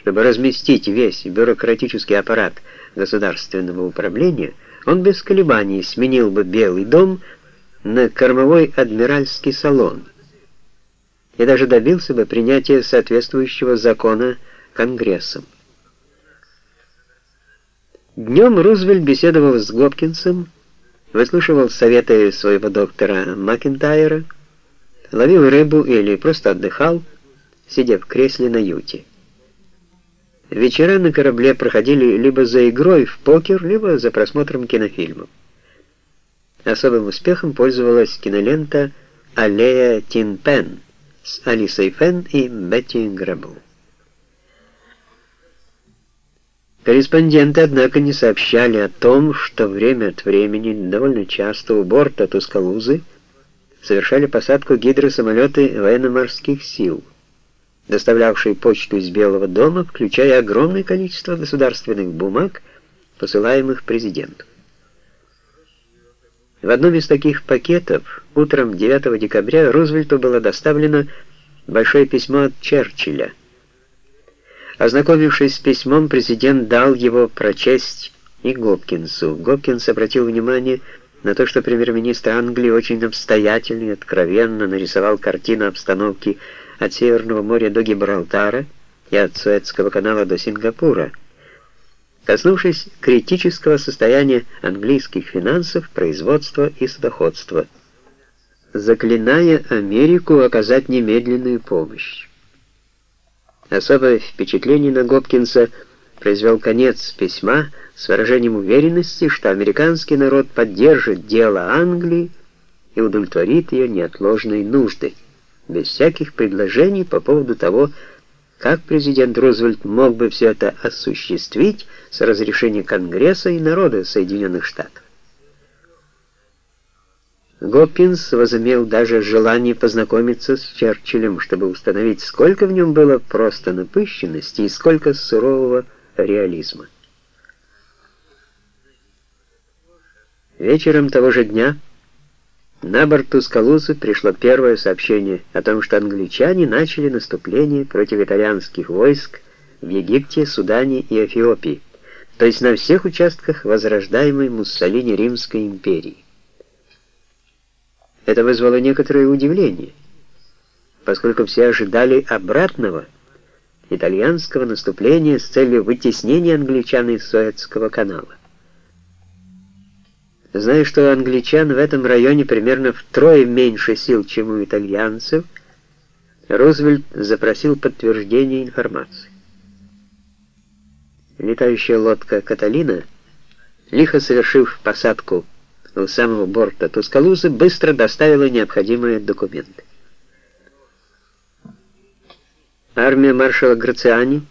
Чтобы разместить весь бюрократический аппарат государственного управления, он без колебаний сменил бы Белый дом на кормовой адмиральский салон и даже добился бы принятия соответствующего закона Конгрессом. Днем Рузвельт беседовал с Гопкинсом, выслушивал советы своего доктора Макентайра, ловил рыбу или просто отдыхал, сидя в кресле на юте. Вечера на корабле проходили либо за игрой в покер, либо за просмотром кинофильмов. Особым успехом пользовалась кинолента «Аллея Тинпен» с Алисой Фен и Бетти Грабл. Корреспонденты, однако, не сообщали о том, что время от времени, довольно часто у борта Тускалузы, совершали посадку гидросамолеты военно-морских сил, доставлявшие почту из Белого дома, включая огромное количество государственных бумаг, посылаемых президенту. В одном из таких пакетов утром 9 декабря Рузвельту было доставлено большое письмо от Черчилля. Ознакомившись с письмом, президент дал его прочесть и Гопкинсу. Гопкинс обратил внимание на то, что премьер-министр Англии очень обстоятельно и откровенно нарисовал картину обстановки от Северного моря до Гибралтара и от Суэцкого канала до Сингапура, коснувшись критического состояния английских финансов, производства и судоходства, заклиная Америку оказать немедленную помощь. Особое впечатление на Гопкинса произвел конец письма с выражением уверенности, что американский народ поддержит дело Англии и удовлетворит ее неотложной нужды, без всяких предложений по поводу того, как президент Рузвельт мог бы все это осуществить с разрешения Конгресса и народа Соединенных Штатов? Гопкинс возымел даже желание познакомиться с Черчиллем, чтобы установить, сколько в нем было просто напыщенности и сколько сурового реализма. Вечером того же дня на борту Скалузы пришло первое сообщение о том, что англичане начали наступление против итальянских войск в Египте, Судане и Эфиопии, то есть на всех участках возрождаемой Муссолини Римской империи. Это вызвало некоторое удивление, поскольку все ожидали обратного итальянского наступления с целью вытеснения англичан из Суэцкого канала. Зная, что англичан в этом районе примерно втрое меньше сил, чем у итальянцев, Рузвельт запросил подтверждение информации. Летающая лодка «Каталина», лихо совершив посадку у самого борта Тускалузы, быстро доставила необходимые документы. Армия маршала Грациани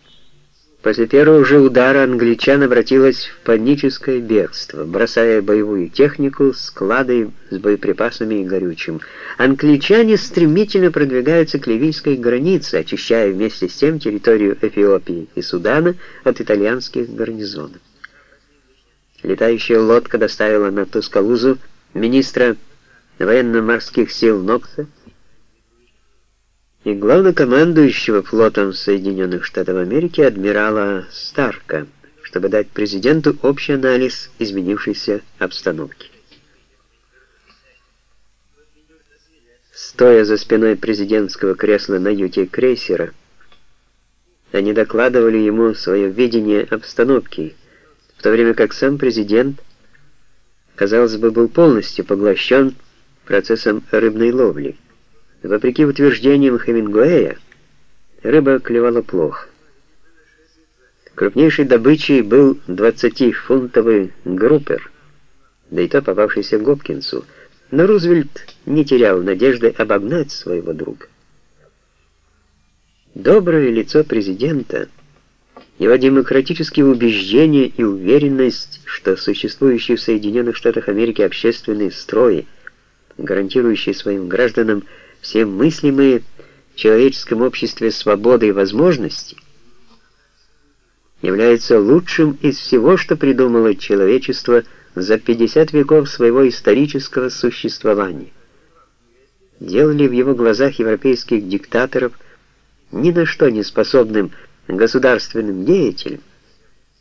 После первого же удара англичан обратилась в паническое бегство, бросая боевую технику, склады с боеприпасами и горючим. Англичане стремительно продвигаются к ливийской границе, очищая вместе с тем территорию Эфиопии и Судана от итальянских гарнизонов. Летающая лодка доставила на Тускалузу министра военно-морских сил Нокса, и главнокомандующего флотом Соединенных Штатов Америки адмирала Старка, чтобы дать президенту общий анализ изменившейся обстановки. Стоя за спиной президентского кресла на юте крейсера, они докладывали ему свое видение обстановки, в то время как сам президент, казалось бы, был полностью поглощен процессом рыбной ловли. Вопреки утверждениям Хемингуэя, рыба клевала плохо. Крупнейшей добычей был 20-фунтовый группер, да и то попавшийся Гопкинсу, но Рузвельт не терял надежды обогнать своего друга. Доброе лицо президента, его демократические убеждения и уверенность, что существующий в Соединенных Штатах Америки общественный строй, гарантирующий своим гражданам все мыслимые в человеческом обществе свободы и возможности являются лучшим из всего, что придумало человечество за 50 веков своего исторического существования. Делали в его глазах европейских диктаторов ни на что не способным государственным деятелем,